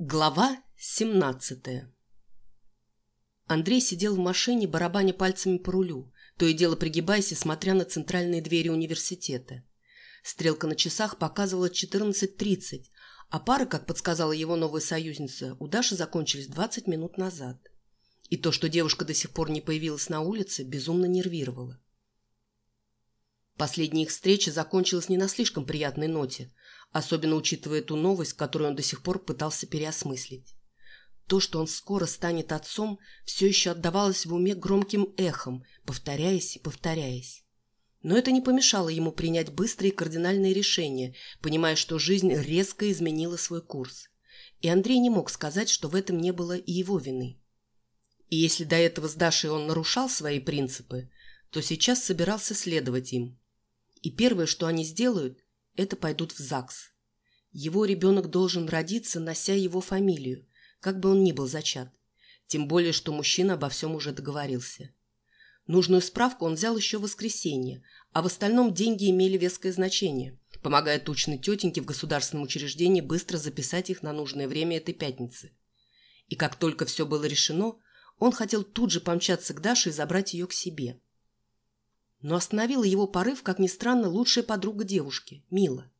Глава 17 Андрей сидел в машине, барабаня пальцами по рулю, то и дело пригибаясь и смотря на центральные двери университета. Стрелка на часах показывала 14.30, а пары, как подсказала его новая союзница, у Даши закончились 20 минут назад. И то, что девушка до сих пор не появилась на улице, безумно нервировало. Последняя их встреча закончилась не на слишком приятной ноте, особенно учитывая ту новость, которую он до сих пор пытался переосмыслить. То, что он скоро станет отцом, все еще отдавалось в уме громким эхом, повторяясь и повторяясь. Но это не помешало ему принять быстрые и кардинальные решения, понимая, что жизнь резко изменила свой курс. И Андрей не мог сказать, что в этом не было и его вины. И если до этого с Дашей он нарушал свои принципы, то сейчас собирался следовать им. И первое, что они сделают, это пойдут в ЗАГС. Его ребенок должен родиться, нося его фамилию, как бы он ни был зачат. Тем более, что мужчина обо всем уже договорился. Нужную справку он взял еще в воскресенье, а в остальном деньги имели веское значение, помогая тучной тетеньке в государственном учреждении быстро записать их на нужное время этой пятницы. И как только все было решено, он хотел тут же помчаться к Даше и забрать ее к себе. Но остановила его порыв, как ни странно, лучшая подруга девушки, Мила.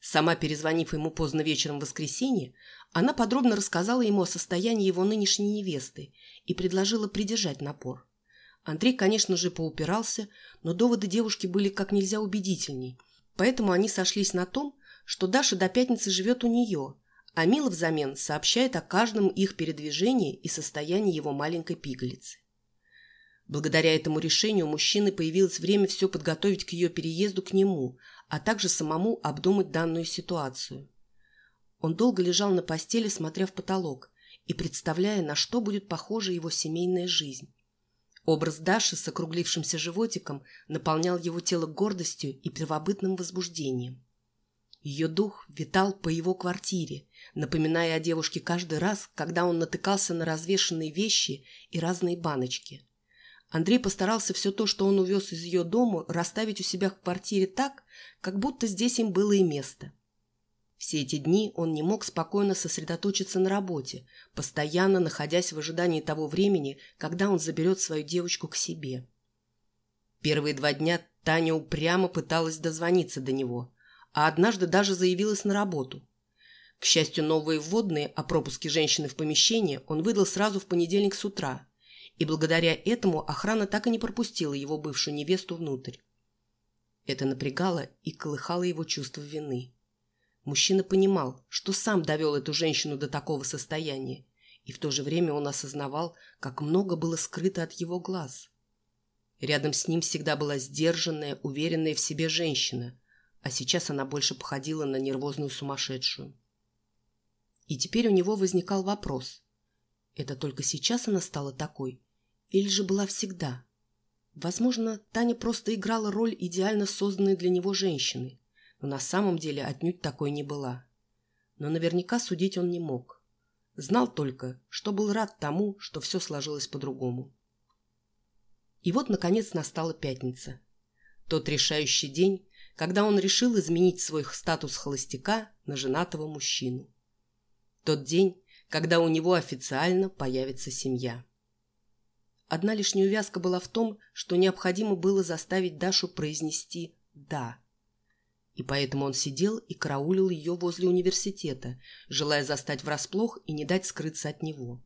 Сама перезвонив ему поздно вечером в воскресенье, она подробно рассказала ему о состоянии его нынешней невесты и предложила придержать напор. Андрей, конечно же, поупирался, но доводы девушки были как нельзя убедительней, поэтому они сошлись на том, что Даша до пятницы живет у нее, а Мила взамен сообщает о каждом их передвижении и состоянии его маленькой пигалицы. Благодаря этому решению у мужчины появилось время все подготовить к ее переезду к нему, а также самому обдумать данную ситуацию. Он долго лежал на постели, смотря в потолок и представляя, на что будет похожа его семейная жизнь. Образ Даши с округлившимся животиком наполнял его тело гордостью и первобытным возбуждением. Ее дух витал по его квартире, напоминая о девушке каждый раз, когда он натыкался на развешанные вещи и разные баночки. Андрей постарался все то, что он увез из ее дома, расставить у себя в квартире так, как будто здесь им было и место. Все эти дни он не мог спокойно сосредоточиться на работе, постоянно находясь в ожидании того времени, когда он заберет свою девочку к себе. Первые два дня Таня упрямо пыталась дозвониться до него, а однажды даже заявилась на работу. К счастью, новые вводные о пропуске женщины в помещение он выдал сразу в понедельник с утра, и благодаря этому охрана так и не пропустила его бывшую невесту внутрь. Это напрягало и колыхало его чувство вины. Мужчина понимал, что сам довел эту женщину до такого состояния, и в то же время он осознавал, как много было скрыто от его глаз. Рядом с ним всегда была сдержанная, уверенная в себе женщина, а сейчас она больше походила на нервозную сумасшедшую. И теперь у него возникал вопрос. Это только сейчас она стала такой? Или же была всегда? Возможно, Таня просто играла роль идеально созданной для него женщины, но на самом деле отнюдь такой не была. Но наверняка судить он не мог. Знал только, что был рад тому, что все сложилось по-другому. И вот, наконец, настала пятница. Тот решающий день, когда он решил изменить свой статус холостяка на женатого мужчину. Тот день, когда у него официально появится семья. Одна лишь неувязка была в том, что необходимо было заставить Дашу произнести «да». И поэтому он сидел и караулил ее возле университета, желая застать врасплох и не дать скрыться от него.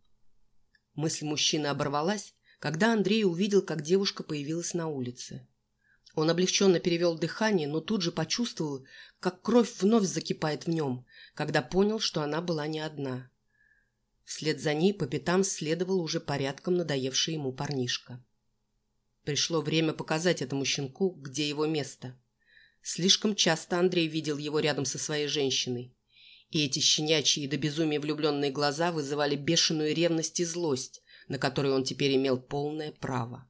Мысль мужчины оборвалась, когда Андрей увидел, как девушка появилась на улице. Он облегченно перевел дыхание, но тут же почувствовал, как кровь вновь закипает в нем, когда понял, что она была не одна. Вслед за ней по пятам следовал уже порядком надоевший ему парнишка. Пришло время показать этому щенку, где его место. Слишком часто Андрей видел его рядом со своей женщиной. И эти щенячьи до безумия влюбленные глаза вызывали бешеную ревность и злость, на которую он теперь имел полное право.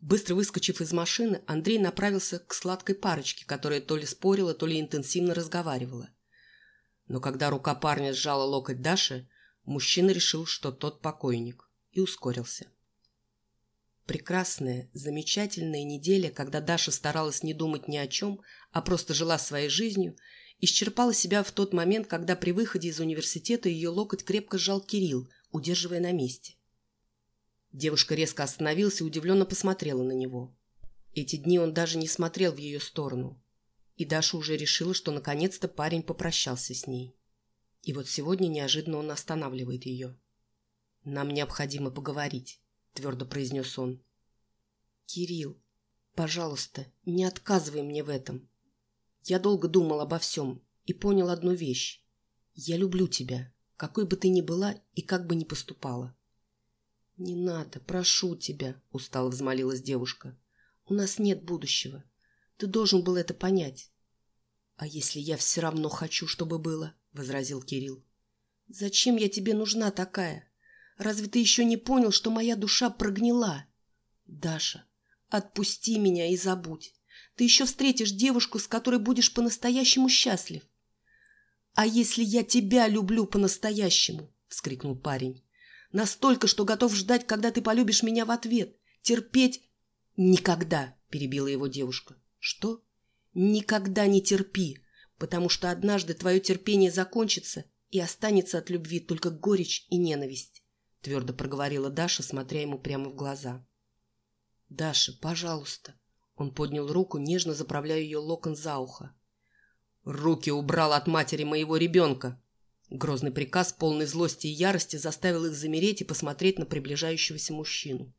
Быстро выскочив из машины, Андрей направился к сладкой парочке, которая то ли спорила, то ли интенсивно разговаривала. Но когда рука парня сжала локоть Даши, Мужчина решил, что тот покойник, и ускорился. Прекрасная, замечательная неделя, когда Даша старалась не думать ни о чем, а просто жила своей жизнью, исчерпала себя в тот момент, когда при выходе из университета ее локоть крепко сжал Кирилл, удерживая на месте. Девушка резко остановилась и удивленно посмотрела на него. Эти дни он даже не смотрел в ее сторону. И Даша уже решила, что наконец-то парень попрощался с ней. И вот сегодня неожиданно он останавливает ее. «Нам необходимо поговорить», — твердо произнес он. «Кирилл, пожалуйста, не отказывай мне в этом. Я долго думал обо всем и понял одну вещь. Я люблю тебя, какой бы ты ни была и как бы ни поступала. «Не надо, прошу тебя», — устало взмолилась девушка. «У нас нет будущего. Ты должен был это понять». «А если я все равно хочу, чтобы было?» — возразил Кирилл. «Зачем я тебе нужна такая? Разве ты еще не понял, что моя душа прогнила?» «Даша, отпусти меня и забудь. Ты еще встретишь девушку, с которой будешь по-настоящему счастлив. «А если я тебя люблю по-настоящему?» — вскрикнул парень. «Настолько, что готов ждать, когда ты полюбишь меня в ответ. Терпеть...» «Никогда!» — перебила его девушка. «Что?» «Никогда не терпи, потому что однажды твое терпение закончится, и останется от любви только горечь и ненависть», — твердо проговорила Даша, смотря ему прямо в глаза. «Даша, пожалуйста!» Он поднял руку, нежно заправляя ее локон за ухо. «Руки убрал от матери моего ребенка!» Грозный приказ, полный злости и ярости, заставил их замереть и посмотреть на приближающегося мужчину.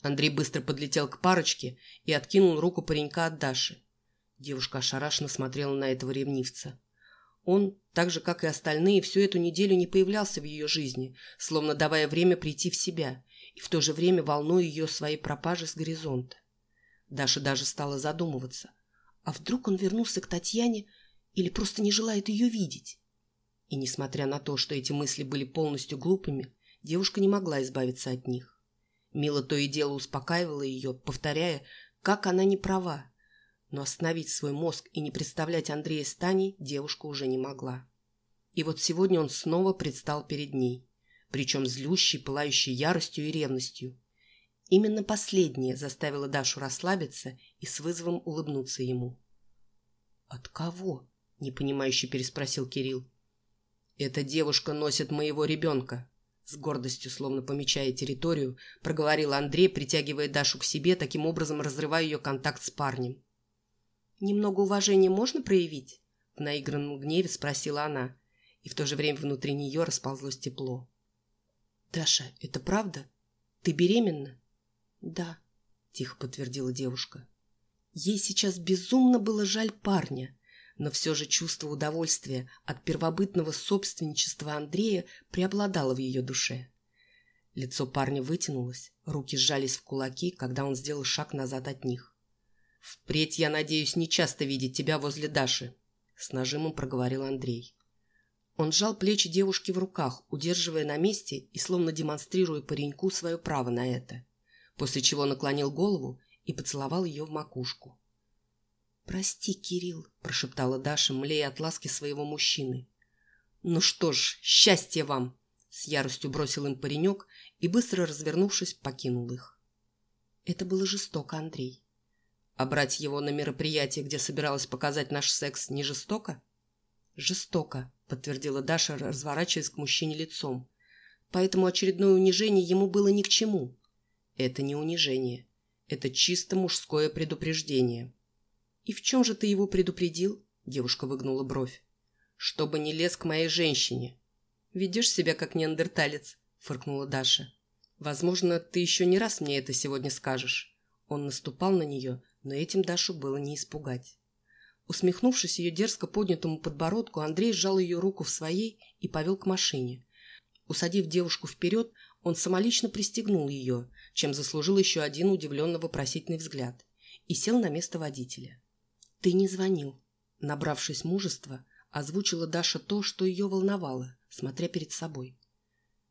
Андрей быстро подлетел к парочке и откинул руку паренька от Даши. Девушка ошарашенно смотрела на этого ревнивца. Он, так же, как и остальные, всю эту неделю не появлялся в ее жизни, словно давая время прийти в себя, и в то же время волнуя ее своей пропажей с горизонта. Даша даже стала задумываться – а вдруг он вернулся к Татьяне или просто не желает ее видеть? И несмотря на то, что эти мысли были полностью глупыми, девушка не могла избавиться от них. Мила то и дело успокаивала ее, повторяя, как она не права. Но остановить свой мозг и не представлять Андрея с Таней девушка уже не могла. И вот сегодня он снова предстал перед ней, причем злющий, пылающий яростью и ревностью. Именно последнее заставило Дашу расслабиться и с вызовом улыбнуться ему. «От кого?» – непонимающе переспросил Кирилл. «Эта девушка носит моего ребенка», – с гордостью, словно помечая территорию, проговорил Андрей, притягивая Дашу к себе, таким образом разрывая ее контакт с парнем. «Немного уважения можно проявить?» – в наигранном гневе спросила она, и в то же время внутри нее расползлось тепло. «Даша, это правда? Ты беременна?» «Да», — тихо подтвердила девушка. Ей сейчас безумно было жаль парня, но все же чувство удовольствия от первобытного собственничества Андрея преобладало в ее душе. Лицо парня вытянулось, руки сжались в кулаки, когда он сделал шаг назад от них. «Впредь я надеюсь не часто видеть тебя возле Даши», — с нажимом проговорил Андрей. Он сжал плечи девушки в руках, удерживая на месте и словно демонстрируя пареньку свое право на это после чего наклонил голову и поцеловал ее в макушку. «Прости, Кирилл», – прошептала Даша, млея от ласки своего мужчины. «Ну что ж, счастья вам!» – с яростью бросил им паренек и, быстро развернувшись, покинул их. Это было жестоко, Андрей. А брать его на мероприятие, где собиралась показать наш секс, не жестоко? Жестоко, подтвердила Даша, разворачиваясь к мужчине лицом. Поэтому очередное унижение ему было ни к чему. Это не унижение. Это чисто мужское предупреждение. «И в чем же ты его предупредил?» Девушка выгнула бровь. «Чтобы не лез к моей женщине». «Ведешь себя как неандерталец», фыркнула Даша. «Возможно, ты еще не раз мне это сегодня скажешь». Он наступал на нее, но этим Дашу было не испугать. Усмехнувшись ее дерзко поднятому подбородку, Андрей сжал ее руку в своей и повел к машине. Усадив девушку вперед, он самолично пристегнул ее, чем заслужил еще один удивленно-вопросительный взгляд, и сел на место водителя. «Ты не звонил». Набравшись мужества, озвучила Даша то, что ее волновало, смотря перед собой.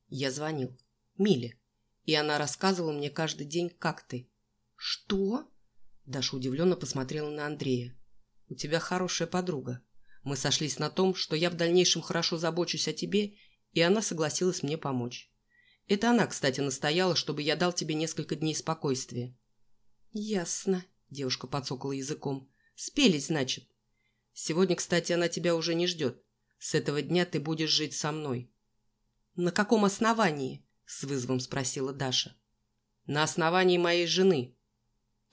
«Я звонил. Миле. И она рассказывала мне каждый день, как ты». «Что?» Даша удивленно посмотрела на Андрея. «У тебя хорошая подруга. Мы сошлись на том, что я в дальнейшем хорошо забочусь о тебе, и она согласилась мне помочь. Это она, кстати, настояла, чтобы я дал тебе несколько дней спокойствия. Ясно, девушка подсокала языком. Спелись, значит. Сегодня, кстати, она тебя уже не ждет. С этого дня ты будешь жить со мной». «На каком основании?» – с вызовом спросила Даша. «На основании моей жены».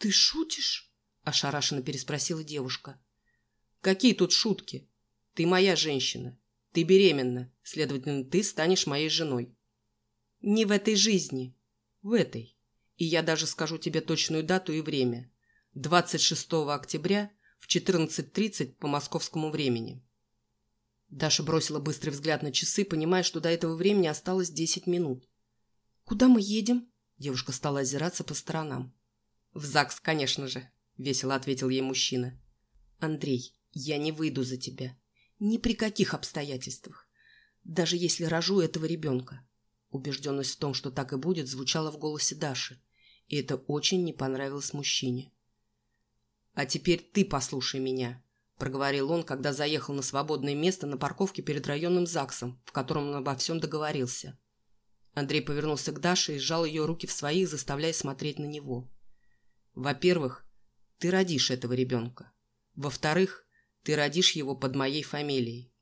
«Ты шутишь?» – ошарашенно переспросила девушка. «Какие тут шутки? Ты моя женщина. Ты беременна. Следовательно, ты станешь моей женой». «Не в этой жизни. В этой. И я даже скажу тебе точную дату и время. 26 октября в 14.30 по московскому времени». Даша бросила быстрый взгляд на часы, понимая, что до этого времени осталось 10 минут. «Куда мы едем?» Девушка стала озираться по сторонам. «В ЗАГС, конечно же», — весело ответил ей мужчина. «Андрей, я не выйду за тебя. Ни при каких обстоятельствах. Даже если рожу этого ребенка». Убежденность в том, что так и будет, звучала в голосе Даши, и это очень не понравилось мужчине. «А теперь ты послушай меня», — проговорил он, когда заехал на свободное место на парковке перед районным ЗАГСом, в котором он обо всем договорился. Андрей повернулся к Даше и сжал ее руки в своих, заставляя смотреть на него. «Во-первых, ты родишь этого ребенка. Во-вторых, ты родишь его под моей фамилией.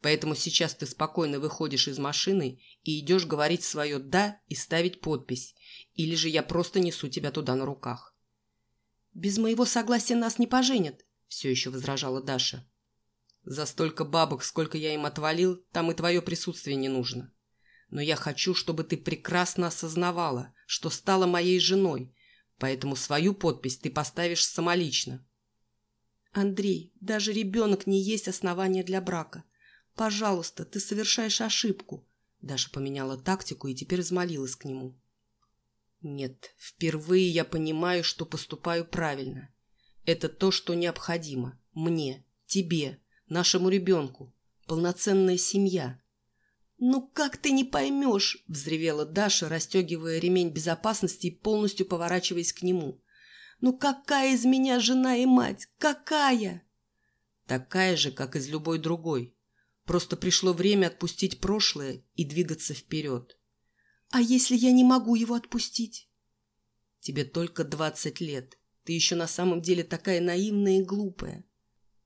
Поэтому сейчас ты спокойно выходишь из машины и идешь говорить свое «да» и ставить подпись, или же я просто несу тебя туда на руках. «Без моего согласия нас не поженят», — все еще возражала Даша. «За столько бабок, сколько я им отвалил, там и твое присутствие не нужно. Но я хочу, чтобы ты прекрасно осознавала, что стала моей женой, поэтому свою подпись ты поставишь самолично». «Андрей, даже ребенок не есть основание для брака. Пожалуйста, ты совершаешь ошибку». Даша поменяла тактику и теперь взмолилась к нему. Нет, впервые я понимаю, что поступаю правильно. Это то, что необходимо. Мне, тебе, нашему ребенку. Полноценная семья. «Ну как ты не поймешь?» – взревела Даша, расстегивая ремень безопасности и полностью поворачиваясь к нему. «Ну какая из меня жена и мать? Какая?» «Такая же, как из любой другой. Просто пришло время отпустить прошлое и двигаться вперед. А если я не могу его отпустить? Тебе только двадцать лет. Ты еще на самом деле такая наивная и глупая.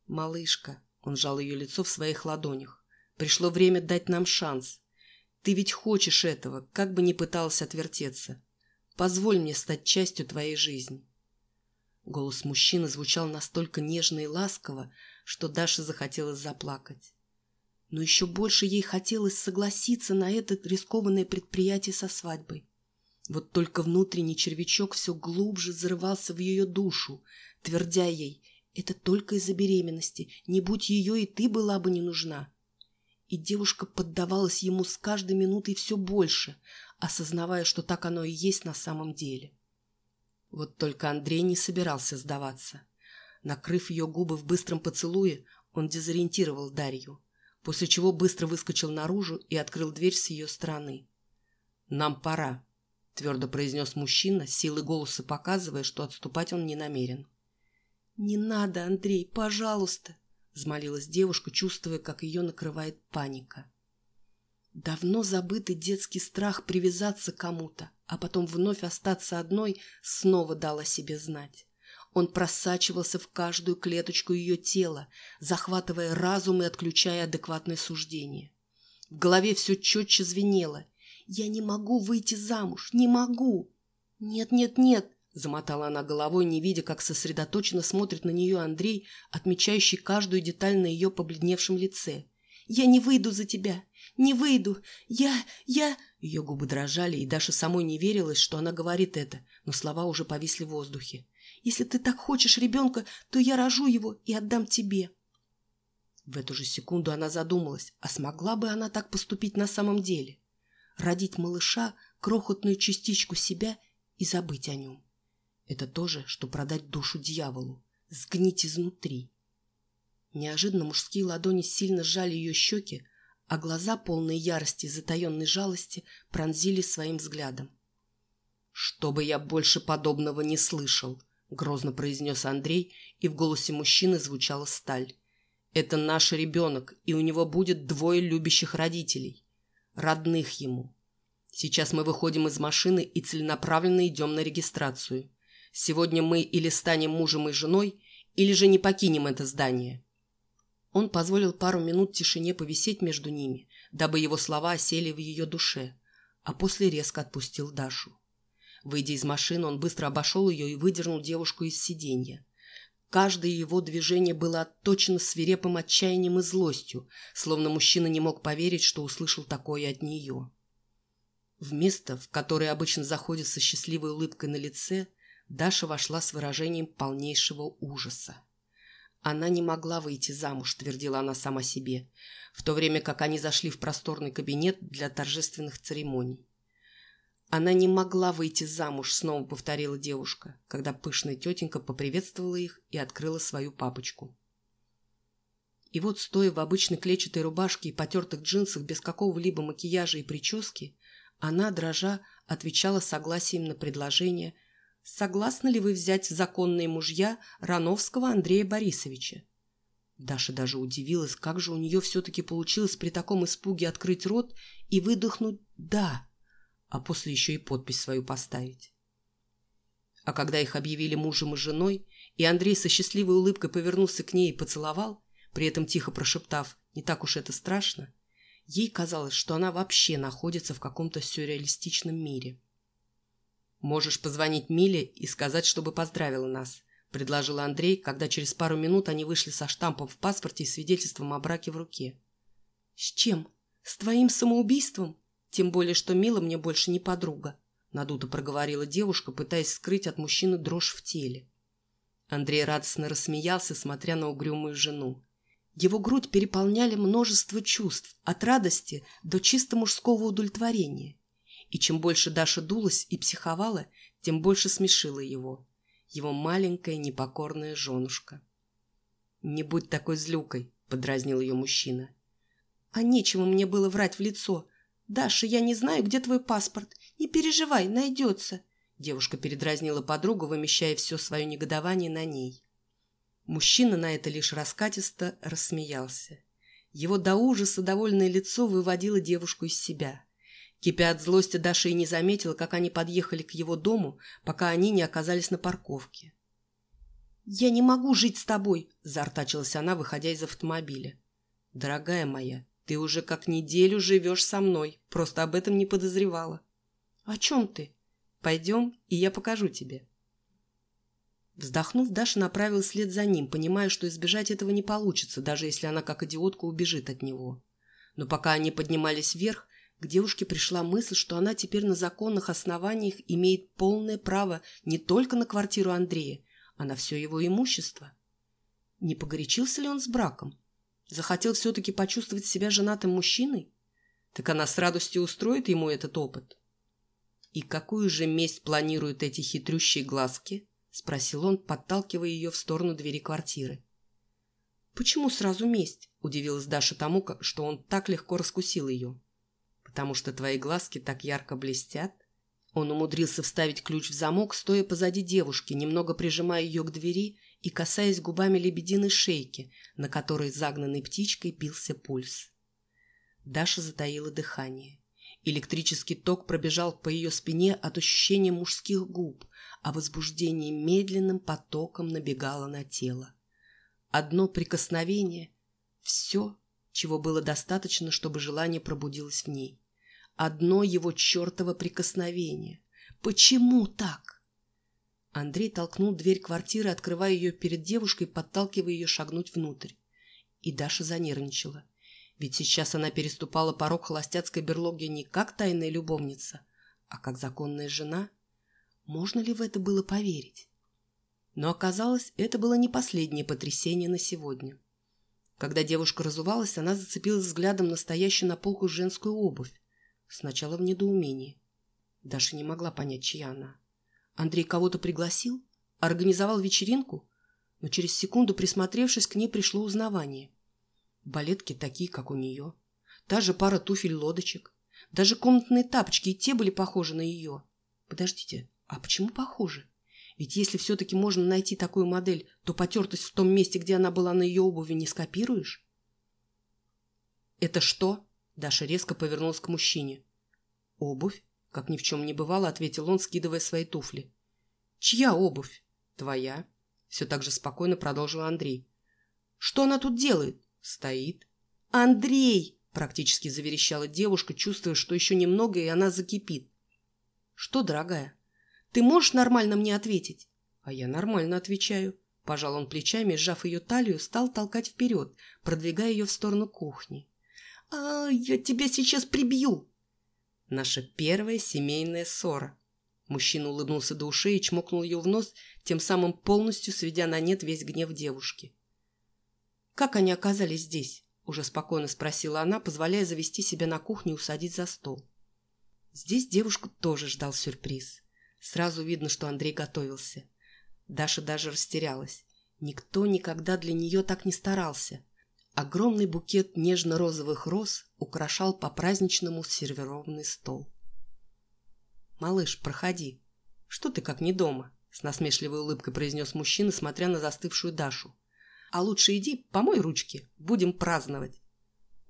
Малышка, он жал ее лицо в своих ладонях. Пришло время дать нам шанс. Ты ведь хочешь этого, как бы ни пытался отвертеться. Позволь мне стать частью твоей жизни. Голос мужчины звучал настолько нежно и ласково, что Даша захотелось заплакать но еще больше ей хотелось согласиться на это рискованное предприятие со свадьбой. Вот только внутренний червячок все глубже зарывался в ее душу, твердя ей «это только из-за беременности, не будь ее и ты была бы не нужна». И девушка поддавалась ему с каждой минутой все больше, осознавая, что так оно и есть на самом деле. Вот только Андрей не собирался сдаваться. Накрыв ее губы в быстром поцелуе, он дезориентировал Дарью после чего быстро выскочил наружу и открыл дверь с ее стороны. «Нам пора», — твердо произнес мужчина, силой голоса показывая, что отступать он не намерен. «Не надо, Андрей, пожалуйста», — взмолилась девушка, чувствуя, как ее накрывает паника. Давно забытый детский страх привязаться к кому-то, а потом вновь остаться одной, снова дал себе знать. Он просачивался в каждую клеточку ее тела, захватывая разум и отключая адекватное суждение. В голове все четче звенело. «Я не могу выйти замуж! Не могу!» «Нет, нет, нет!» — замотала она головой, не видя, как сосредоточенно смотрит на нее Андрей, отмечающий каждую деталь на ее побледневшем лице. «Я не выйду за тебя! Не выйду! Я... я...» Ее губы дрожали, и Даша самой не верилась, что она говорит это, но слова уже повисли в воздухе. Если ты так хочешь ребенка, то я рожу его и отдам тебе». В эту же секунду она задумалась, а смогла бы она так поступить на самом деле? Родить малыша, крохотную частичку себя и забыть о нем. Это то же, что продать душу дьяволу, сгнить изнутри. Неожиданно мужские ладони сильно сжали ее щеки, а глаза, полные ярости и затаенной жалости, пронзили своим взглядом. «Чтобы я больше подобного не слышал!» — грозно произнес Андрей, и в голосе мужчины звучала сталь. «Это наш ребенок, и у него будет двое любящих родителей. Родных ему. Сейчас мы выходим из машины и целенаправленно идем на регистрацию. Сегодня мы или станем мужем и женой, или же не покинем это здание». Он позволил пару минут тишине повисеть между ними, дабы его слова осели в ее душе, а после резко отпустил Дашу. Выйдя из машины, он быстро обошел ее и выдернул девушку из сиденья. Каждое его движение было отточено свирепым отчаянием и злостью, словно мужчина не мог поверить, что услышал такое от нее. В место, в которое обычно заходит со счастливой улыбкой на лице, Даша вошла с выражением полнейшего ужаса. Она не могла выйти замуж, твердила она сама себе, в то время как они зашли в просторный кабинет для торжественных церемоний. Она не могла выйти замуж, снова повторила девушка, когда пышная тетенька поприветствовала их и открыла свою папочку. И вот, стоя в обычной клетчатой рубашке и потертых джинсах без какого-либо макияжа и прически, она, дрожа, отвечала согласием на предложение «Согласны ли вы взять законные мужья Рановского Андрея Борисовича?» Даша даже удивилась, как же у нее все-таки получилось при таком испуге открыть рот и выдохнуть «да», а после еще и подпись свою поставить. А когда их объявили мужем и женой, и Андрей со счастливой улыбкой повернулся к ней и поцеловал, при этом тихо прошептав «не так уж это страшно», Ей казалось, что она вообще находится в каком-то сюрреалистичном мире. «Можешь позвонить Миле и сказать, чтобы поздравила нас», – предложил Андрей, когда через пару минут они вышли со штампом в паспорте и свидетельством о браке в руке. «С чем? С твоим самоубийством? Тем более, что Мила мне больше не подруга», – надуто проговорила девушка, пытаясь скрыть от мужчины дрожь в теле. Андрей радостно рассмеялся, смотря на угрюмую жену. Его грудь переполняли множество чувств, от радости до чисто мужского удовлетворения. И чем больше Даша дулась и психовала, тем больше смешила его. Его маленькая непокорная женушка. «Не будь такой злюкой», — подразнил ее мужчина. «А нечего мне было врать в лицо. Даша, я не знаю, где твой паспорт. Не переживай, найдется». Девушка передразнила подругу, вымещая все свое негодование на ней. Мужчина на это лишь раскатисто рассмеялся. Его до ужаса довольное лицо выводило девушку из себя. Кипя от злости, Даша и не заметила, как они подъехали к его дому, пока они не оказались на парковке. «Я не могу жить с тобой!» – заортачилась она, выходя из автомобиля. «Дорогая моя, ты уже как неделю живешь со мной, просто об этом не подозревала». «О чем ты?» «Пойдем, и я покажу тебе». Вздохнув, Даша направилась вслед за ним, понимая, что избежать этого не получится, даже если она как идиотка убежит от него. Но пока они поднимались вверх, к девушке пришла мысль, что она теперь на законных основаниях имеет полное право не только на квартиру Андрея, а на все его имущество. Не погорячился ли он с браком? Захотел все-таки почувствовать себя женатым мужчиной? Так она с радостью устроит ему этот опыт. И какую же месть планируют эти хитрющие глазки? — спросил он, подталкивая ее в сторону двери квартиры. «Почему сразу месть?» — удивилась Даша тому, что он так легко раскусил ее. «Потому что твои глазки так ярко блестят». Он умудрился вставить ключ в замок, стоя позади девушки, немного прижимая ее к двери и касаясь губами лебединой шейки, на которой загнанной птичкой бился пульс. Даша затаила дыхание. Электрический ток пробежал по ее спине от ощущения мужских губ, а возбуждение медленным потоком набегало на тело. Одно прикосновение — все, чего было достаточно, чтобы желание пробудилось в ней. Одно его чертово прикосновение. Почему так? Андрей толкнул дверь квартиры, открывая ее перед девушкой, подталкивая ее шагнуть внутрь. И Даша занервничала. Ведь сейчас она переступала порог холостяцкой берлоги не как тайная любовница, а как законная жена — можно ли в это было поверить? Но оказалось, это было не последнее потрясение на сегодня. Когда девушка разувалась, она зацепилась взглядом настоящую на полку женскую обувь. Сначала в недоумении. Даша не могла понять, чья она. Андрей кого-то пригласил? Организовал вечеринку? Но через секунду, присмотревшись, к ней пришло узнавание. Балетки такие, как у нее. Та же пара туфель-лодочек. Даже комнатные тапочки и те были похожи на ее. Подождите, а почему похоже? Ведь если все-таки можно найти такую модель, то потертость в том месте, где она была на ее обуви, не скопируешь? «Это что?» Даша резко повернулась к мужчине. «Обувь?» Как ни в чем не бывало, ответил он, скидывая свои туфли. «Чья обувь?» «Твоя». Все так же спокойно продолжил Андрей. «Что она тут делает? Стоит. «Андрей!» – практически заверещала девушка, чувствуя, что еще немного, и она закипит. «Что, дорогая, ты можешь нормально мне ответить?» «А я нормально отвечаю». Пожал он плечами, сжав ее талию, стал толкать вперед, продвигая ее в сторону кухни. «А, я тебя сейчас прибью!» Наша первая семейная ссора. Мужчина улыбнулся до ушей и чмокнул ее в нос, тем самым полностью сведя на нет весь гнев девушки. «Как они оказались здесь?» – уже спокойно спросила она, позволяя завести себя на кухню и усадить за стол. Здесь девушку тоже ждал сюрприз. Сразу видно, что Андрей готовился. Даша даже растерялась. Никто никогда для нее так не старался. Огромный букет нежно-розовых роз украшал по-праздничному сервированный стол. «Малыш, проходи. Что ты как не дома?» С насмешливой улыбкой произнес мужчина, смотря на застывшую Дашу. «А лучше иди, помой ручки. Будем праздновать».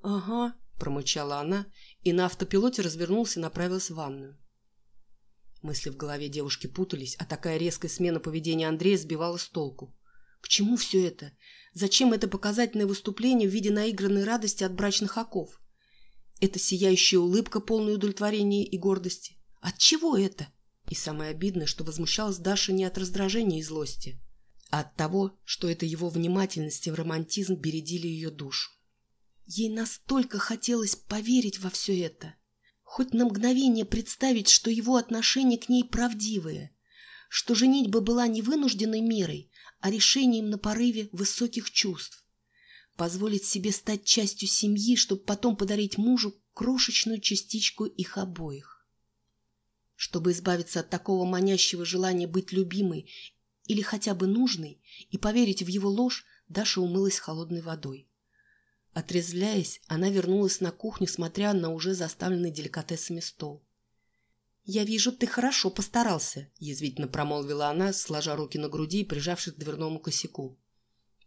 «Ага», – промычала она, и на автопилоте развернулся и направился в ванную. Мысли в голове девушки путались, а такая резкая смена поведения Андрея сбивала с толку. К чему все это? Зачем это показательное выступление в виде наигранной радости от брачных оков? Это сияющая улыбка, полная удовлетворения и гордости. От чего это? И самое обидное, что возмущалась Даша не от раздражения и злости, а от того, что это его внимательность и романтизм бередили ее душу. Ей настолько хотелось поверить во все это, хоть на мгновение представить, что его отношение к ней правдивое, что женитьба была не вынужденной мерой, а решением на порыве высоких чувств. Позволить себе стать частью семьи, чтобы потом подарить мужу крошечную частичку их обоих. Чтобы избавиться от такого манящего желания быть любимой или хотя бы нужной и поверить в его ложь, Даша умылась холодной водой. Отрезвляясь, она вернулась на кухню, смотря на уже заставленный деликатесами стол. «Я вижу, ты хорошо постарался», – язвительно промолвила она, сложа руки на груди и прижавшись к дверному косяку.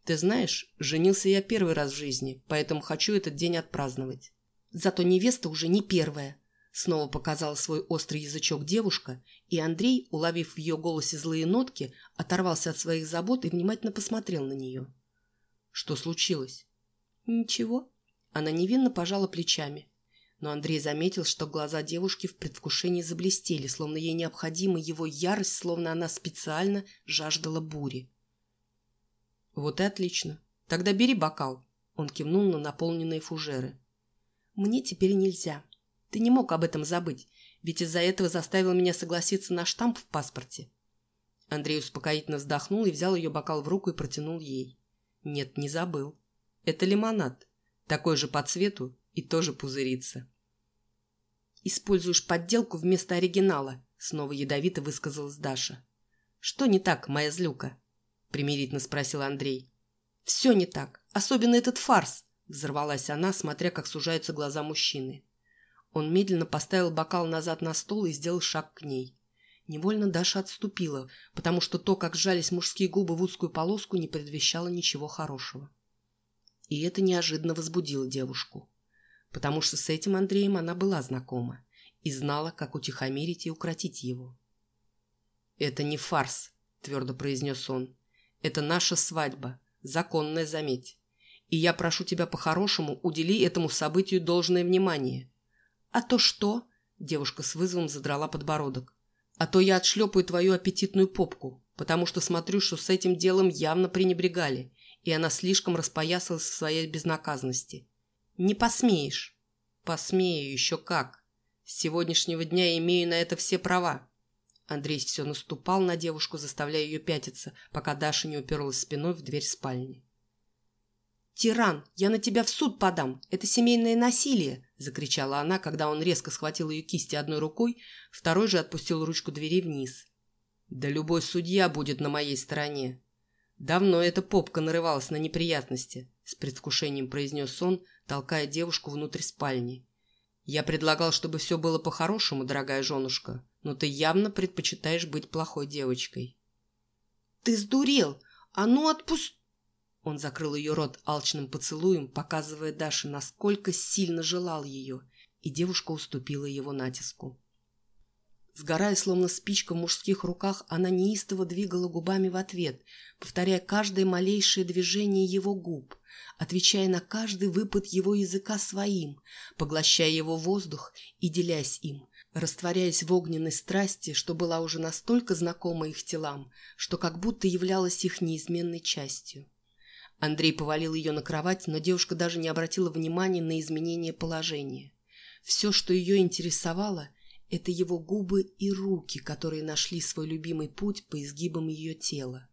«Ты знаешь, женился я первый раз в жизни, поэтому хочу этот день отпраздновать. Зато невеста уже не первая», – снова показала свой острый язычок девушка, и Андрей, уловив в ее голосе злые нотки, оторвался от своих забот и внимательно посмотрел на нее. «Что случилось?» «Ничего». Она невинно пожала плечами. Но Андрей заметил, что глаза девушки в предвкушении заблестели, словно ей необходима его ярость, словно она специально жаждала бури. «Вот и отлично. Тогда бери бокал». Он кивнул на наполненные фужеры. «Мне теперь нельзя. Ты не мог об этом забыть, ведь из-за этого заставил меня согласиться на штамп в паспорте». Андрей успокоительно вздохнул и взял ее бокал в руку и протянул ей. «Нет, не забыл. Это лимонад. Такой же по цвету и тоже пузырится. «Используешь подделку вместо оригинала», — снова ядовито высказалась Даша. «Что не так, моя злюка?» — примирительно спросил Андрей. «Все не так. Особенно этот фарс», — взорвалась она, смотря, как сужаются глаза мужчины. Он медленно поставил бокал назад на стол и сделал шаг к ней. Невольно Даша отступила, потому что то, как сжались мужские губы в узкую полоску, не предвещало ничего хорошего. И это неожиданно возбудило девушку, потому что с этим Андреем она была знакома и знала, как утихомирить и укротить его. «Это не фарс», — твердо произнес он. «Это наша свадьба, законная, заметь. И я прошу тебя по-хорошему, удели этому событию должное внимание». «А то что?» — девушка с вызовом задрала подбородок. «А то я отшлепаю твою аппетитную попку, потому что смотрю, что с этим делом явно пренебрегали, и она слишком распоясалась в своей безнаказанности. «Не посмеешь». «Посмею, еще как. С сегодняшнего дня имею на это все права». Андрей все наступал на девушку, заставляя ее пятиться, пока Даша не уперлась спиной в дверь спальни. «Тиран, я на тебя в суд подам! Это семейное насилие!» – закричала она, когда он резко схватил ее кисти одной рукой, второй же отпустил ручку двери вниз. «Да любой судья будет на моей стороне. Давно эта попка нарывалась на неприятности, с предвкушением произнес он, толкая девушку внутрь спальни. Я предлагал, чтобы все было по-хорошему, дорогая женушка, но ты явно предпочитаешь быть плохой девочкой. Ты сдурел! А ну отпусти! Он закрыл ее рот алчным поцелуем, показывая Даше, насколько сильно желал ее, и девушка уступила его натиску. Сгорая, словно спичка в мужских руках, она неистово двигала губами в ответ, повторяя каждое малейшее движение его губ, отвечая на каждый выпад его языка своим, поглощая его воздух и делясь им, растворяясь в огненной страсти, что была уже настолько знакома их телам, что как будто являлась их неизменной частью. Андрей повалил ее на кровать, но девушка даже не обратила внимания на изменение положения. Все, что ее интересовало – это его губы и руки, которые нашли свой любимый путь по изгибам ее тела.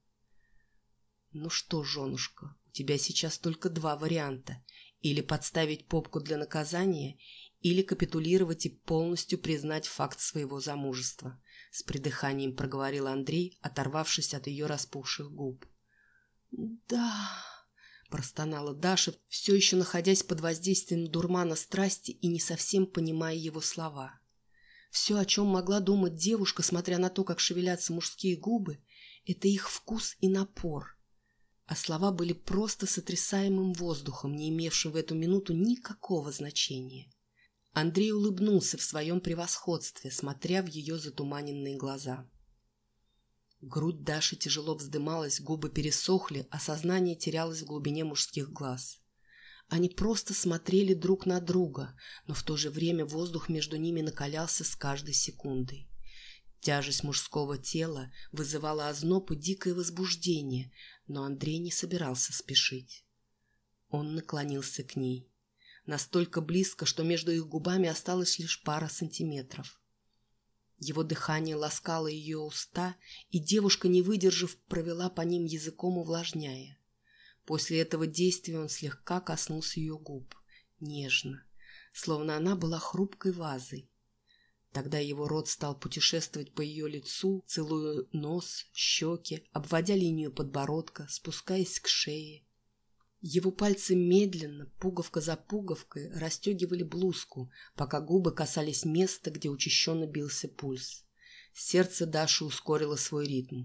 Ну что, женушка, у тебя сейчас только два варианта. Или подставить попку для наказания, или капитулировать и полностью признать факт своего замужества. С придыханием проговорил Андрей, оторвавшись от ее распухших губ. «Да...» – простонала Даша, все еще находясь под воздействием дурмана страсти и не совсем понимая его слова. Все, о чем могла думать девушка, смотря на то, как шевелятся мужские губы, это их вкус и напор. А слова были просто сотрясаемым воздухом, не имевшим в эту минуту никакого значения. Андрей улыбнулся в своем превосходстве, смотря в ее затуманенные глаза. Грудь Даши тяжело вздымалась, губы пересохли, а сознание терялось в глубине мужских глаз. Они просто смотрели друг на друга, но в то же время воздух между ними накалялся с каждой секундой. Тяжесть мужского тела вызывала озноб и дикое возбуждение, но Андрей не собирался спешить. Он наклонился к ней. Настолько близко, что между их губами осталось лишь пара сантиметров. Его дыхание ласкало ее уста, и девушка, не выдержав, провела по ним языком, увлажняя. После этого действия он слегка коснулся ее губ, нежно, словно она была хрупкой вазой. Тогда его рот стал путешествовать по ее лицу, целуя нос, щеки, обводя линию подбородка, спускаясь к шее. Его пальцы медленно, пуговка за пуговкой, расстегивали блузку, пока губы касались места, где учащенно бился пульс. Сердце Даши ускорило свой ритм.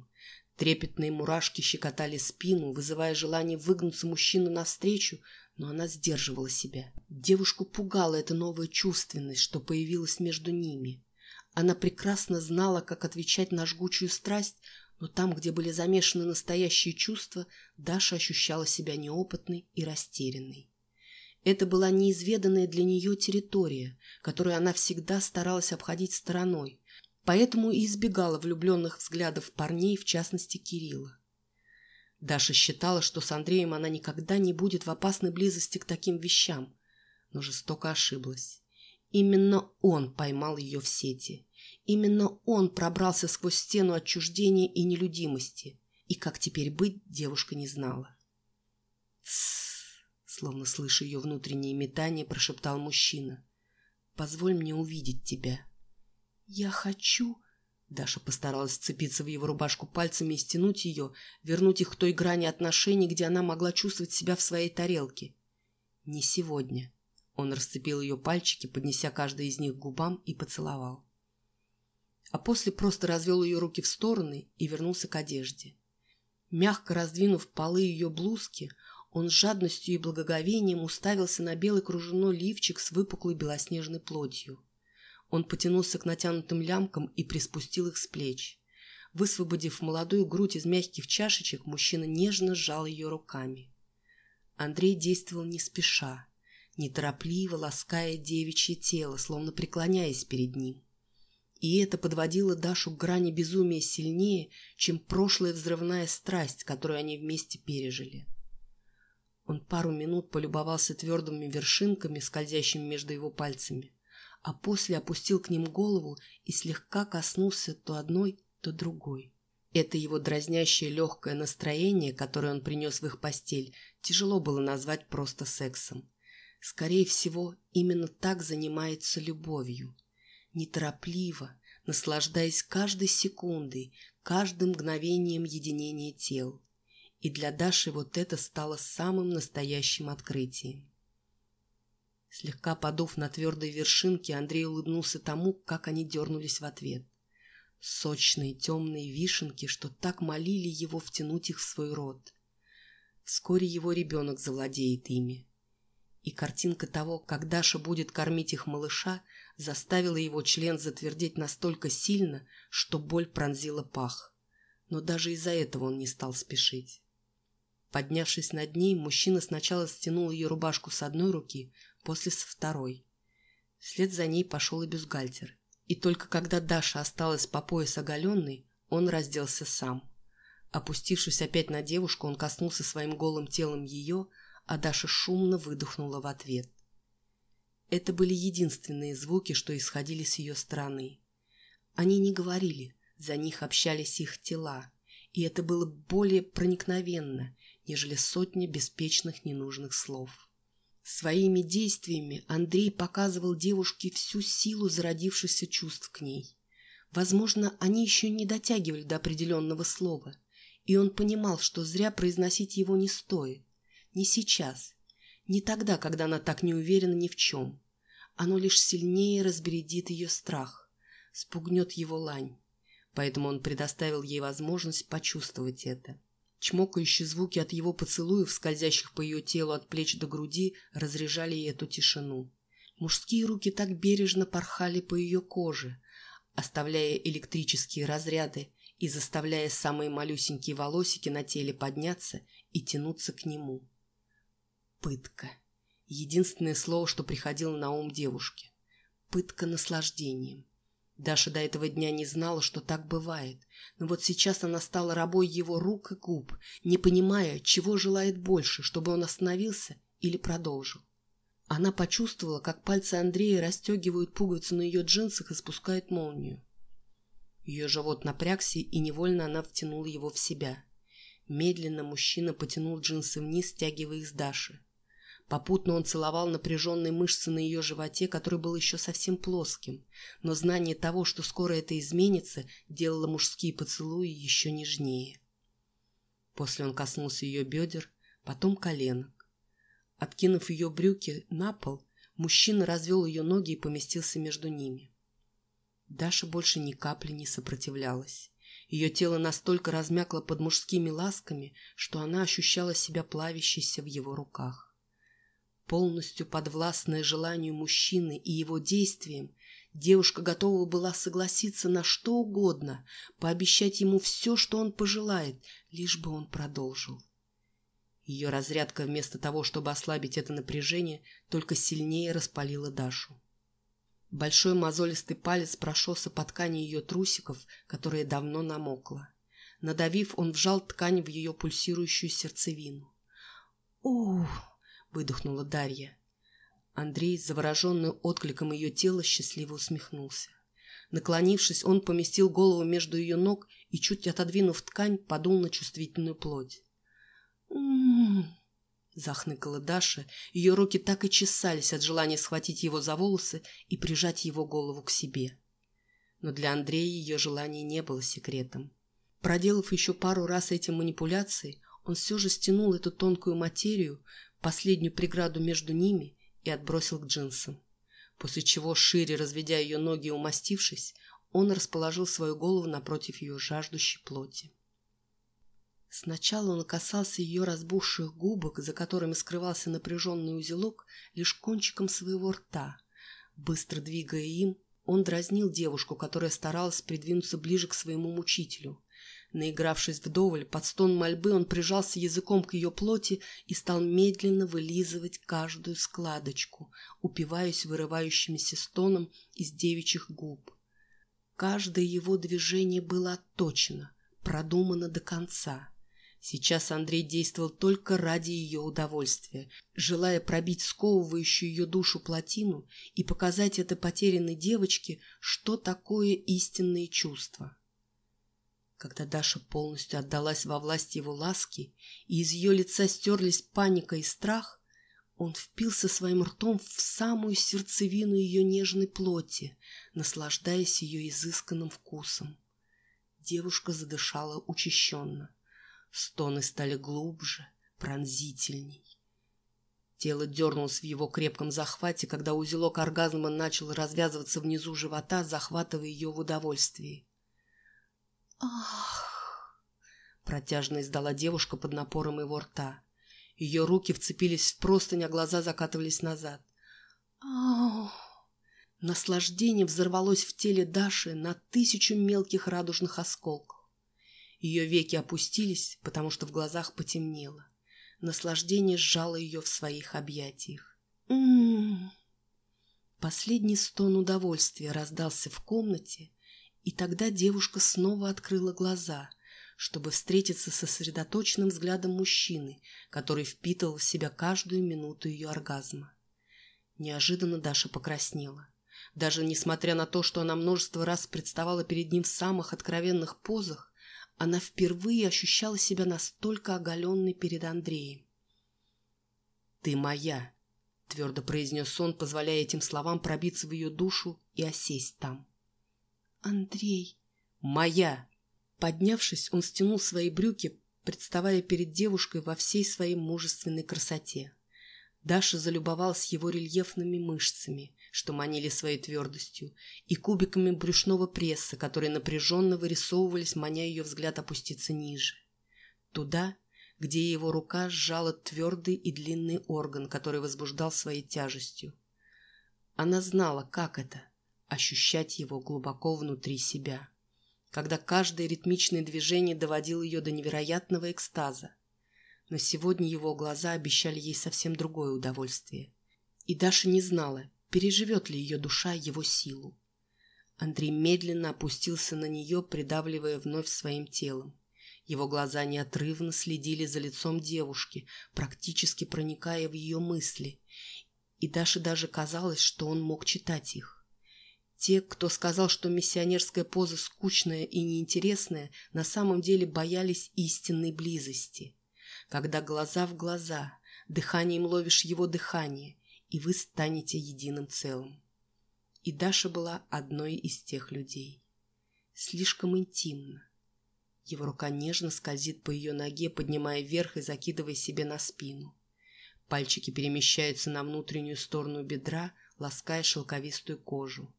Трепетные мурашки щекотали спину, вызывая желание выгнуться мужчину навстречу, но она сдерживала себя. Девушку пугала эта новая чувственность, что появилась между ними. Она прекрасно знала, как отвечать на жгучую страсть, но там, где были замешаны настоящие чувства, Даша ощущала себя неопытной и растерянной. Это была неизведанная для нее территория, которую она всегда старалась обходить стороной, поэтому и избегала влюбленных взглядов парней, в частности Кирилла. Даша считала, что с Андреем она никогда не будет в опасной близости к таким вещам, но жестоко ошиблась. Именно он поймал ее в сети. Именно он пробрался сквозь стену отчуждения и нелюдимости. И как теперь быть, девушка не знала. «Тссс!» Словно слыша ее внутреннее метание, прошептал мужчина. «Позволь мне увидеть тебя». «Я хочу...» Даша постаралась вцепиться в его рубашку пальцами и стянуть ее, вернуть их к той грани отношений, где она могла чувствовать себя в своей тарелке. «Не сегодня». Он расцепил ее пальчики, поднеся каждый из них к губам и поцеловал. А после просто развел ее руки в стороны и вернулся к одежде. Мягко раздвинув полы ее блузки, он с жадностью и благоговением уставился на белый кружевной лифчик с выпуклой белоснежной плотью. Он потянулся к натянутым лямкам и приспустил их с плеч. Высвободив молодую грудь из мягких чашечек, мужчина нежно сжал ее руками. Андрей действовал не спеша, неторопливо лаская девичье тело, словно преклоняясь перед ним. И это подводило Дашу к грани безумия сильнее, чем прошлая взрывная страсть, которую они вместе пережили. Он пару минут полюбовался твердыми вершинками, скользящими между его пальцами, а после опустил к ним голову и слегка коснулся то одной, то другой. Это его дразнящее легкое настроение, которое он принес в их постель, тяжело было назвать просто сексом. Скорее всего, именно так занимается любовью. Неторопливо, наслаждаясь каждой секундой, каждым мгновением единения тел. И для Даши вот это стало самым настоящим открытием. Слегка подув на твердой вершинке, Андрей улыбнулся тому, как они дернулись в ответ. Сочные темные вишенки, что так молили его втянуть их в свой рот. Вскоре его ребенок завладеет ими. и картинка того, как Даша будет кормить их малыша, заставила его член затвердеть настолько сильно, что боль пронзила пах. Но даже из-за этого он не стал спешить. Поднявшись над ней, мужчина сначала стянул ее рубашку с одной руки, после с второй. Вслед за ней пошел и бюстгальтер. И только когда Даша осталась по пояс оголенной, он разделся сам. Опустившись опять на девушку, он коснулся своим голым телом ее, а Даша шумно выдохнула в ответ. Это были единственные звуки, что исходили с ее стороны. Они не говорили, за них общались их тела, и это было более проникновенно, нежели сотни беспечных ненужных слов. Своими действиями Андрей показывал девушке всю силу зародившихся чувств к ней. Возможно, они еще не дотягивали до определенного слова, и он понимал, что зря произносить его не стоит. Не сейчас, не тогда, когда она так не уверена ни в чем. Оно лишь сильнее разбередит ее страх, спугнет его лань. Поэтому он предоставил ей возможность почувствовать это. Чмокающие звуки от его поцелуев, скользящих по ее телу от плеч до груди, разряжали эту тишину. Мужские руки так бережно порхали по ее коже, оставляя электрические разряды и заставляя самые малюсенькие волосики на теле подняться и тянуться к нему. Пытка. Единственное слово, что приходило на ум девушке. Пытка наслаждением. Даша до этого дня не знала, что так бывает, но вот сейчас она стала рабой его рук и губ, не понимая, чего желает больше, чтобы он остановился или продолжил. Она почувствовала, как пальцы Андрея расстегивают пуговицу на ее джинсах и спускают молнию. Ее живот напрягся, и невольно она втянула его в себя. Медленно мужчина потянул джинсы вниз, стягивая их с Даши. Попутно он целовал напряженные мышцы на ее животе, который был еще совсем плоским, но знание того, что скоро это изменится, делало мужские поцелуи еще нежнее. После он коснулся ее бедер, потом коленок. Откинув ее брюки на пол, мужчина развел ее ноги и поместился между ними. Даша больше ни капли не сопротивлялась. Ее тело настолько размякло под мужскими ласками, что она ощущала себя плавящейся в его руках. Полностью подвластная желанию мужчины и его действиям, девушка готова была согласиться на что угодно, пообещать ему все, что он пожелает, лишь бы он продолжил. Ее разрядка вместо того, чтобы ослабить это напряжение, только сильнее распалила Дашу. Большой мозолистый палец прошелся по ткани ее трусиков, которая давно намокла. Надавив, он вжал ткань в ее пульсирующую сердцевину. «Ух!» Выдохнула Дарья. Андрей, завороженный откликом ее тела, счастливо усмехнулся. Наклонившись, он поместил голову между ее ног и, чуть отодвинув ткань, подул на чувствительную плоть. «М-м-м!» захныкала Даша. Ее руки так и чесались от желания схватить его за волосы и прижать его голову к себе. Но для Андрея ее желание не было секретом. Проделав еще пару раз эти манипуляции, он все же стянул эту тонкую материю, последнюю преграду между ними и отбросил к джинсам. После чего, шире разведя ее ноги и умастившись, он расположил свою голову напротив ее жаждущей плоти. Сначала он касался ее разбухших губок, за которыми скрывался напряженный узелок, лишь кончиком своего рта. Быстро двигая им, он дразнил девушку, которая старалась придвинуться ближе к своему мучителю. Наигравшись вдоволь, под стон мольбы он прижался языком к ее плоти и стал медленно вылизывать каждую складочку, упиваясь вырывающимися стоном из девичьих губ. Каждое его движение было отточено, продумано до конца. Сейчас Андрей действовал только ради ее удовольствия, желая пробить сковывающую ее душу плотину и показать этой потерянной девочке, что такое истинные чувства. Когда Даша полностью отдалась во власть его ласки, и из ее лица стерлись паника и страх, он впился своим ртом в самую сердцевину ее нежной плоти, наслаждаясь ее изысканным вкусом. Девушка задышала учащенно. Стоны стали глубже, пронзительней. Тело дернулось в его крепком захвате, когда узелок оргазма начал развязываться внизу живота, захватывая ее в удовольствии. «Ах!» – протяжно издала девушка под напором его рта. Ее руки вцепились в простынь, а глаза закатывались назад. Ау! Наслаждение взорвалось в теле Даши на тысячу мелких радужных осколков. Ее веки опустились, потому что в глазах потемнело. Наслаждение сжало ее в своих объятиях. М-м-м. Последний стон удовольствия раздался в комнате, и тогда девушка снова открыла глаза, чтобы встретиться со сосредоточенным взглядом мужчины, который впитывал в себя каждую минуту ее оргазма. Неожиданно Даша покраснела. Даже несмотря на то, что она множество раз представала перед ним в самых откровенных позах, она впервые ощущала себя настолько оголенной перед Андреем. «Ты моя», — твердо произнес он, позволяя этим словам пробиться в ее душу и осесть там. «Андрей!» «Моя!» Поднявшись, он стянул свои брюки, представая перед девушкой во всей своей мужественной красоте. Даша залюбовалась его рельефными мышцами, что манили своей твердостью, и кубиками брюшного пресса, которые напряженно вырисовывались, маня ее взгляд опуститься ниже. Туда, где его рука сжала твердый и длинный орган, который возбуждал своей тяжестью. Она знала, как это — ощущать его глубоко внутри себя, когда каждое ритмичное движение доводило ее до невероятного экстаза но сегодня его глаза обещали ей совсем другое удовольствие. И Даша не знала, переживет ли ее душа его силу. Андрей медленно опустился на нее, придавливая вновь своим телом. Его глаза неотрывно следили за лицом девушки, практически проникая в ее мысли. И Даше даже казалось, что он мог читать их. Те, кто сказал, что миссионерская поза скучная и неинтересная, на самом деле боялись истинной близости когда глаза в глаза, дыханием ловишь его дыхание, и вы станете единым целым. И Даша была одной из тех людей. Слишком интимно. Его рука нежно скользит по ее ноге, поднимая вверх и закидывая себе на спину. Пальчики перемещаются на внутреннюю сторону бедра, лаская шелковистую кожу.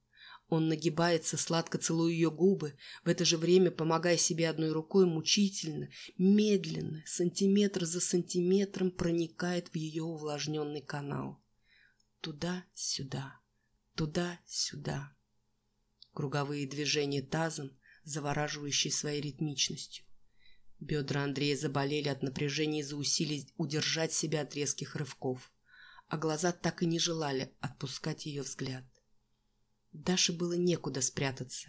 Он нагибается, сладко целуя ее губы, в это же время помогая себе одной рукой мучительно, медленно, сантиметр за сантиметром проникает в ее увлажненный канал. Туда-сюда, туда-сюда. Круговые движения тазом, завораживающие своей ритмичностью. Бедра Андрея заболели от напряжения из-за усилий удержать себя от резких рывков, а глаза так и не желали отпускать ее взгляд. Даше было некуда спрятаться.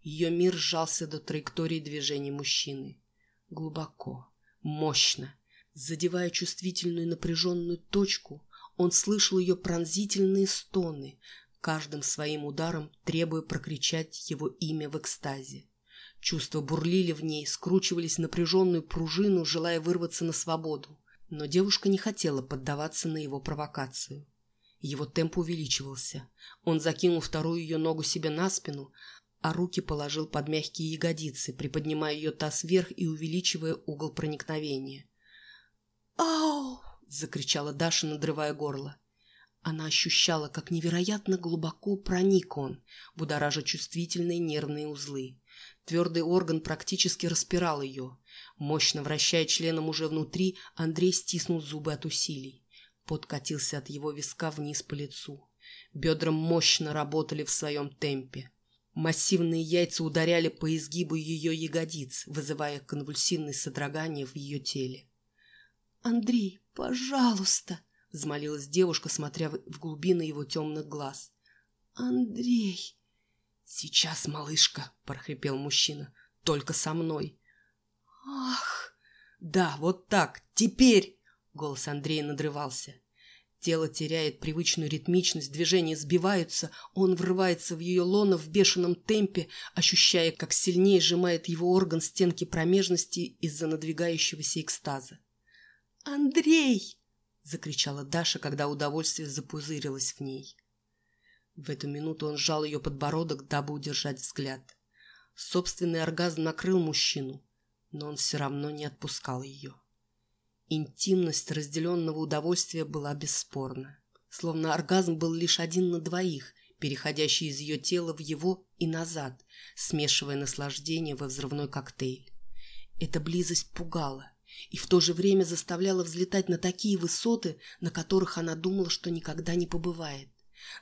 Ее мир сжался до траектории движения мужчины. Глубоко, мощно, задевая чувствительную напряженную точку, он слышал ее пронзительные стоны, каждым своим ударом требуя прокричать его имя в экстазе. Чувства бурлили в ней, скручивались напряженную пружину, желая вырваться на свободу. Но девушка не хотела поддаваться на его провокацию. Его темп увеличивался. Он закинул вторую ее ногу себе на спину, а руки положил под мягкие ягодицы, приподнимая ее таз вверх и увеличивая угол проникновения. «Ау!» — закричала Даша, надрывая горло. Она ощущала, как невероятно глубоко проник он, будоража чувствительные нервные узлы. Твердый орган практически распирал ее. Мощно вращая членом уже внутри, Андрей стиснул зубы от усилий. Пот катился от его виска вниз по лицу. Бедра мощно работали в своем темпе. Массивные яйца ударяли по изгибу ее ягодиц, вызывая конвульсивные содрогания в ее теле. «Андрей, пожалуйста!» — взмолилась девушка, смотря в глубины его темных глаз. «Андрей!» «Сейчас, малышка!» — прохрипел мужчина. «Только со мной!» «Ах!» «Да, вот так! Теперь!» Голос Андрея надрывался. Тело теряет привычную ритмичность, движения сбиваются, он врывается в ее лоно в бешеном темпе, ощущая, как сильнее сжимает его орган стенки промежности из-за надвигающегося экстаза. «Андрей!» — закричала Даша, когда удовольствие запузырилось в ней. В эту минуту он сжал ее подбородок, дабы удержать взгляд. Собственный оргазм накрыл мужчину, но он все равно не отпускал ее. Интимность разделенного удовольствия была бесспорна. Словно оргазм был лишь один на двоих, переходящий из ее тела в его и назад, смешивая наслаждение во взрывной коктейль. Эта близость пугала. и в то же время заставляла взлетать на такие высоты, на которых она думала, что никогда не побывает.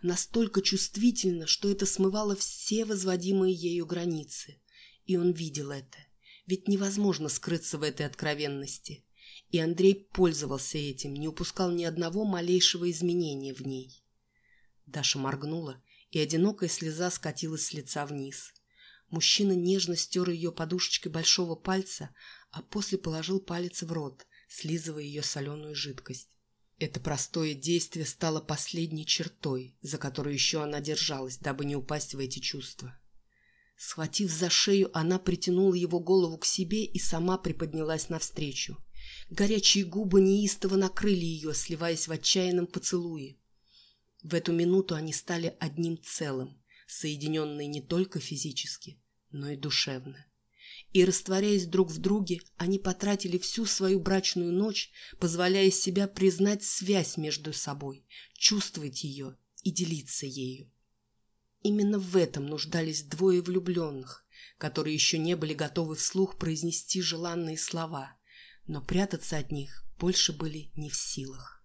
Настолько чувствительно, что это смывало все возводимые ею границы. И он видел это. Ведь невозможно скрыться в этой откровенности. И Андрей пользовался этим, не упускал ни одного малейшего изменения в ней. Даша моргнула, и одинокая слеза скатилась с лица вниз. Мужчина нежно стер ее подушечкой большого пальца, а после положил палец в рот, слизывая ее соленую жидкость. Это простое действие стало последней чертой, за которую еще она держалась, дабы не упасть в эти чувства. Схватив за шею, она притянула его голову к себе и сама приподнялась навстречу. Горячие губы неистово накрыли ее, сливаясь в отчаянном поцелуе. В эту минуту они стали одним целым, соединенные не только физически, но и душевно. И, растворяясь друг в друге, они потратили всю свою брачную ночь, позволяя себя признать связь между собой, чувствовать ее и делиться ею. Именно в этом нуждались двое влюбленных, которые еще не были готовы вслух произнести желанные слова, но прятаться от них больше были не в силах.